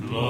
Love